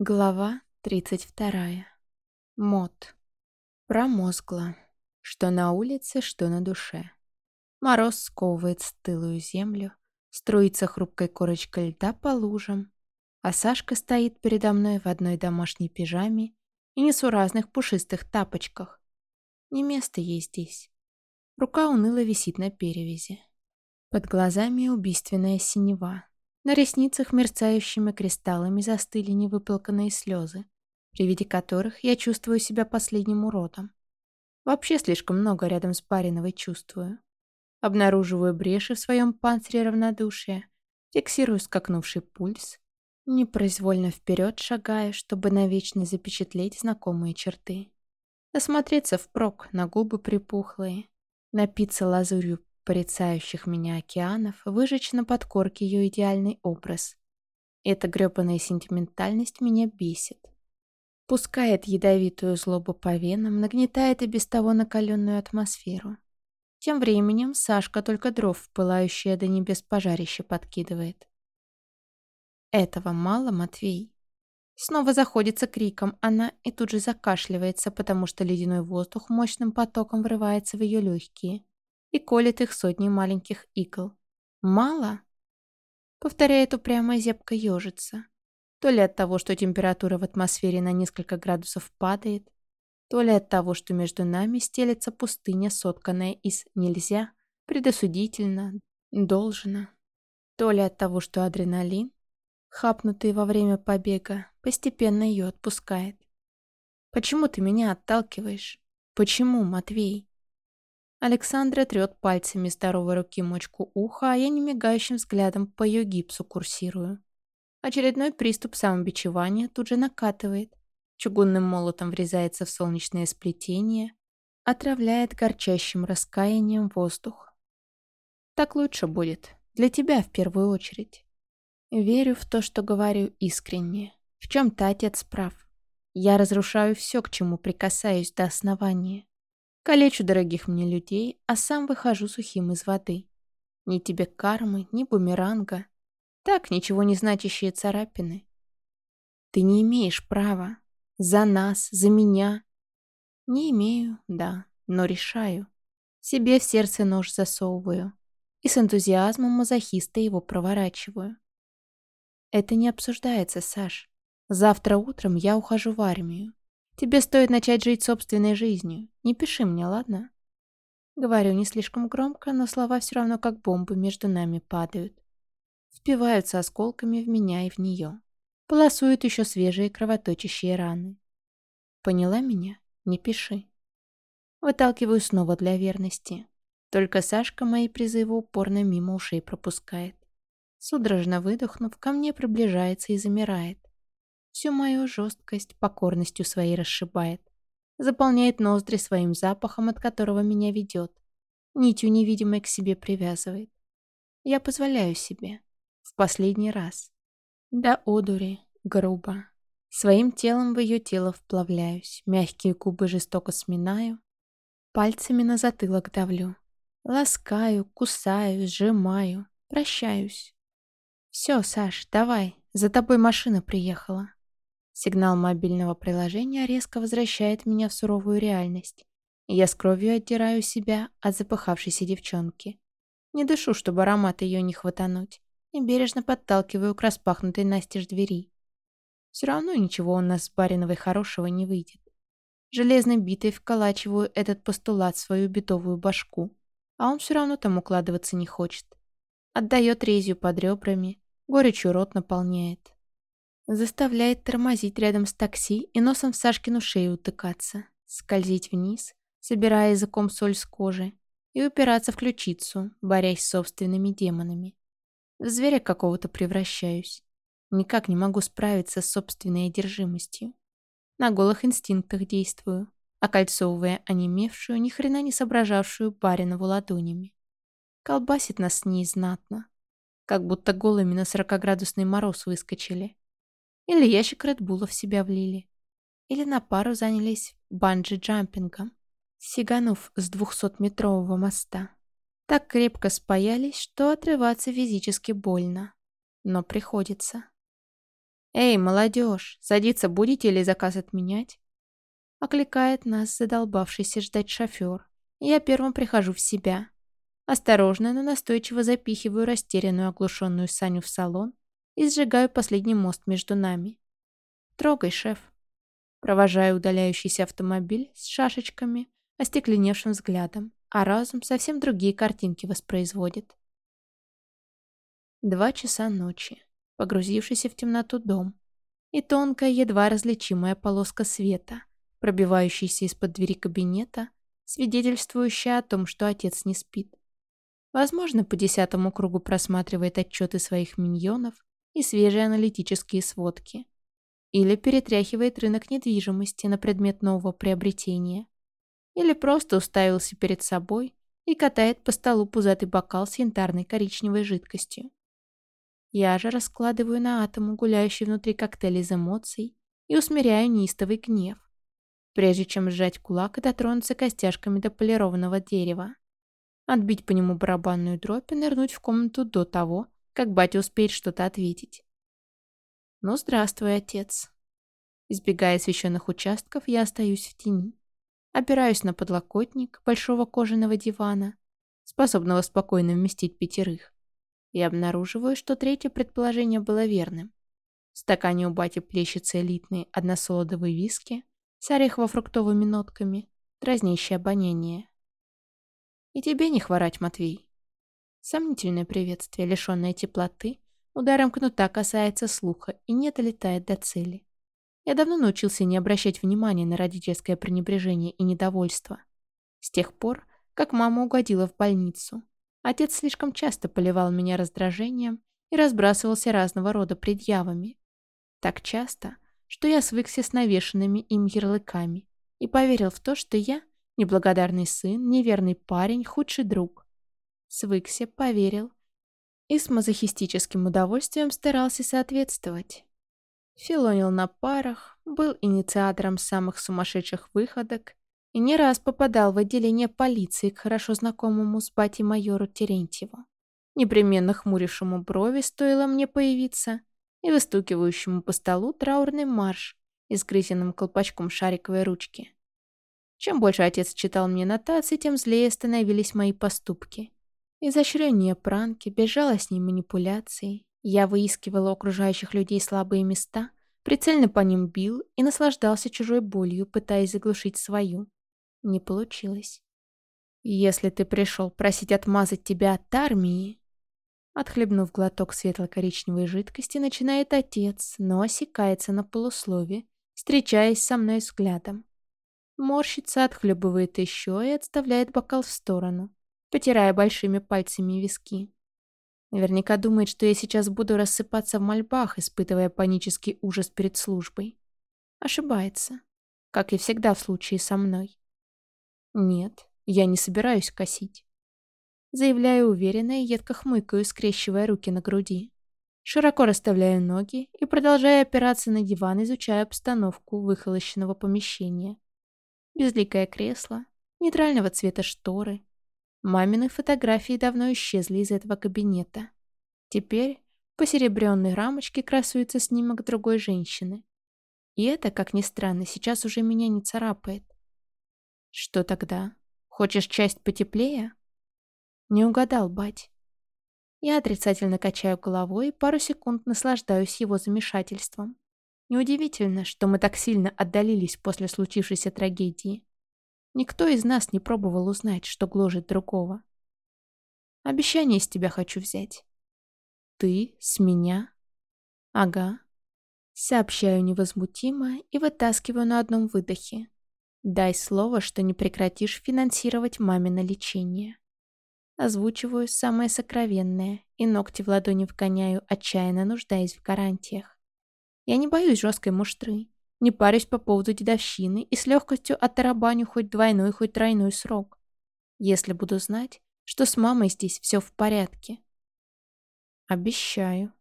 Глава 32. Мод. Промозгло. Что на улице, что на душе. Мороз сковывает стылую землю, струится хрупкой корочкой льда по лужам, а Сашка стоит передо мной в одной домашней пижаме и несуразных пушистых тапочках. Не место ей здесь. Рука уныло висит на перевязи. Под глазами убийственная синева. На ресницах мерцающими кристаллами застыли невыплаканные слезы, при виде которых я чувствую себя последним уродом. Вообще слишком много рядом с Бариновой чувствую. Обнаруживаю бреши в своем панцире равнодушия, фиксирую скакнувший пульс, непроизвольно вперед шагая, чтобы навечно запечатлеть знакомые черты. Осмотреться впрок на губы припухлые, напиться лазурью порицающих меня океанов, выжечь на подкорке ее идеальный образ. Эта грёбаная сентиментальность меня бесит. Пускает ядовитую злобу по венам, нагнетает и без того накаленную атмосферу. Тем временем Сашка только дров в пылающее до небес пожарище подкидывает. Этого мало, Матвей. Снова заходится криком она и тут же закашливается, потому что ледяной воздух мощным потоком врывается в ее легкие и колет их сотни маленьких игл. Мало? Повторяет упрямо зябко ежится. То ли от того, что температура в атмосфере на несколько градусов падает, то ли от того, что между нами стелется пустыня, сотканная из «нельзя», «предосудительно», «должно», то ли от того, что адреналин, хапнутый во время побега, постепенно ее отпускает. «Почему ты меня отталкиваешь? Почему, Матвей?» Александра трет пальцами здоровой руки мочку уха, а я немигающим взглядом по ее гипсу курсирую. Очередной приступ самобичевания тут же накатывает. Чугунным молотом врезается в солнечное сплетение, отравляет горчащим раскаянием воздух. Так лучше будет. Для тебя в первую очередь. Верю в то, что говорю искренне. В чем-то отец прав. Я разрушаю все, к чему прикасаюсь до основания. Калечу дорогих мне людей, а сам выхожу сухим из воды. Ни тебе кармы, ни бумеранга. Так, ничего не значащие царапины. Ты не имеешь права. За нас, за меня. Не имею, да, но решаю. Себе в сердце нож засовываю. И с энтузиазмом мазохиста его проворачиваю. Это не обсуждается, Саш. Завтра утром я ухожу в армию. Тебе стоит начать жить собственной жизнью. Не пиши мне, ладно?» Говорю не слишком громко, но слова все равно как бомбы между нами падают. Впиваются осколками в меня и в нее. Полосуют еще свежие кровоточащие раны. Поняла меня? Не пиши. Выталкиваю снова для верности. Только Сашка мои призывы упорно мимо ушей пропускает. Судорожно выдохнув, ко мне приближается и замирает. Всю мою жесткость покорностью своей расшибает. Заполняет ноздри своим запахом, от которого меня ведет. Нитью невидимой к себе привязывает. Я позволяю себе. В последний раз. Да одури, грубо. Своим телом в ее тело вплавляюсь, мягкие губы жестоко сминаю, пальцами на затылок давлю. Ласкаю, кусаю, сжимаю, прощаюсь. Все, Саш, давай, за тобой машина приехала. Сигнал мобильного приложения резко возвращает меня в суровую реальность. Я с кровью оттираю себя от запыхавшейся девчонки. Не дышу, чтобы аромат ее не хватануть, и бережно подталкиваю к распахнутой настежь двери. Все равно ничего у нас с Бариновой хорошего не выйдет. Железной битой вколачиваю этот постулат в свою битовую башку, а он все равно там укладываться не хочет. Отдает резью под ребрами, горечью рот наполняет. Заставляет тормозить рядом с такси и носом в Сашкину шею утыкаться, скользить вниз, собирая языком соль с кожи, и упираться в ключицу, борясь с собственными демонами. В зверя какого-то превращаюсь. Никак не могу справиться с собственной одержимостью. На голых инстинктах действую, окольцовывая онемевшую, ни хрена не соображавшую баринову ладонями. Колбасит нас с ней знатно. Как будто голыми на сорокоградусный мороз выскочили. Или ящик Редбула в себя влили. Или на пару занялись банджи-джампингом, сиганув с двухсотметрового моста. Так крепко спаялись, что отрываться физически больно. Но приходится. «Эй, молодежь, садиться будете или заказ отменять?» Окликает нас задолбавшийся ждать шофер. Я первым прихожу в себя. Осторожно, но настойчиво запихиваю растерянную оглушенную Саню в салон и сжигаю последний мост между нами. «Трогай, шеф». Провожаю удаляющийся автомобиль с шашечками, остекленевшим взглядом, а разум совсем другие картинки воспроизводит. Два часа ночи, погрузившийся в темноту дом, и тонкая, едва различимая полоска света, пробивающаяся из-под двери кабинета, свидетельствующая о том, что отец не спит. Возможно, по десятому кругу просматривает отчеты своих миньонов и свежие аналитические сводки. Или перетряхивает рынок недвижимости на предмет нового приобретения. Или просто уставился перед собой и катает по столу пузатый бокал с янтарной коричневой жидкостью. Я же раскладываю на атому гуляющий внутри коктейль из эмоций и усмиряю неистовый гнев, прежде чем сжать кулак и дотронуться костяшками до полированного дерева. Отбить по нему барабанную дробь и нырнуть в комнату до того, как батя успеет что-то ответить. «Ну, здравствуй, отец». Избегая освещенных участков, я остаюсь в тени. Опираюсь на подлокотник большого кожаного дивана, способного спокойно вместить пятерых и обнаруживаю, что третье предположение было верным. В стакане у бати плещется элитный односолодовый виски с орехово-фруктовыми нотками, дразнящее обоняние. И тебе не хворать, Матвей. Сомнительное приветствие, лишенное теплоты, ударом кнута касается слуха и не долетает до цели. Я давно научился не обращать внимания на родительское пренебрежение и недовольство. С тех пор, как мама угодила в больницу, Отец слишком часто поливал меня раздражением и разбрасывался разного рода предъявами. Так часто, что я свыкся с навешенными им ярлыками и поверил в то, что я — неблагодарный сын, неверный парень, худший друг. Свыкся, поверил и с мазохистическим удовольствием старался соответствовать. Филонил на парах, был инициатором самых сумасшедших выходок и не раз попадал в отделение полиции к хорошо знакомому с батей майору Терентьеву, непременно хмурившему брови, стоило мне появиться, и выстукивающему по столу траурный марш, изгрызенным колпачком шариковой ручки. Чем больше отец читал мне нотации, тем злее становились мои поступки. Изощрение пранки, безжалостней манипуляции. Я выискивала у окружающих людей слабые места, прицельно по ним бил и наслаждался чужой болью, пытаясь заглушить свою. Не получилось. Если ты пришел просить отмазать тебя от армии... Отхлебнув глоток светло-коричневой жидкости, начинает отец, но осекается на полуслове, встречаясь со мной взглядом. Морщится, отхлебывает еще и отставляет бокал в сторону, потирая большими пальцами виски. Наверняка думает, что я сейчас буду рассыпаться в мольбах, испытывая панический ужас перед службой. Ошибается, как и всегда в случае со мной. «Нет, я не собираюсь косить». Заявляю уверенно и едко хмыкаю, скрещивая руки на груди. Широко расставляю ноги и продолжаю опираться на диван, изучая обстановку выхолощенного помещения. Безликое кресло, нейтрального цвета шторы. Мамины фотографии давно исчезли из этого кабинета. Теперь по серебряной рамочке красуется снимок другой женщины. И это, как ни странно, сейчас уже меня не царапает. Что тогда? Хочешь часть потеплее? Не угадал, бать. Я отрицательно качаю головой и пару секунд наслаждаюсь его замешательством. Неудивительно, что мы так сильно отдалились после случившейся трагедии. Никто из нас не пробовал узнать, что гложет другого. Обещание с тебя хочу взять. Ты с меня? Ага. Сообщаю невозмутимо и вытаскиваю на одном выдохе. Дай слово, что не прекратишь финансировать мамино лечение. Озвучиваю самое сокровенное и ногти в ладони вгоняю, отчаянно нуждаясь в гарантиях. Я не боюсь жесткой муштры, не парюсь по поводу дедовщины и с легкостью оттарабаню хоть двойной, хоть тройной срок. Если буду знать, что с мамой здесь все в порядке. Обещаю.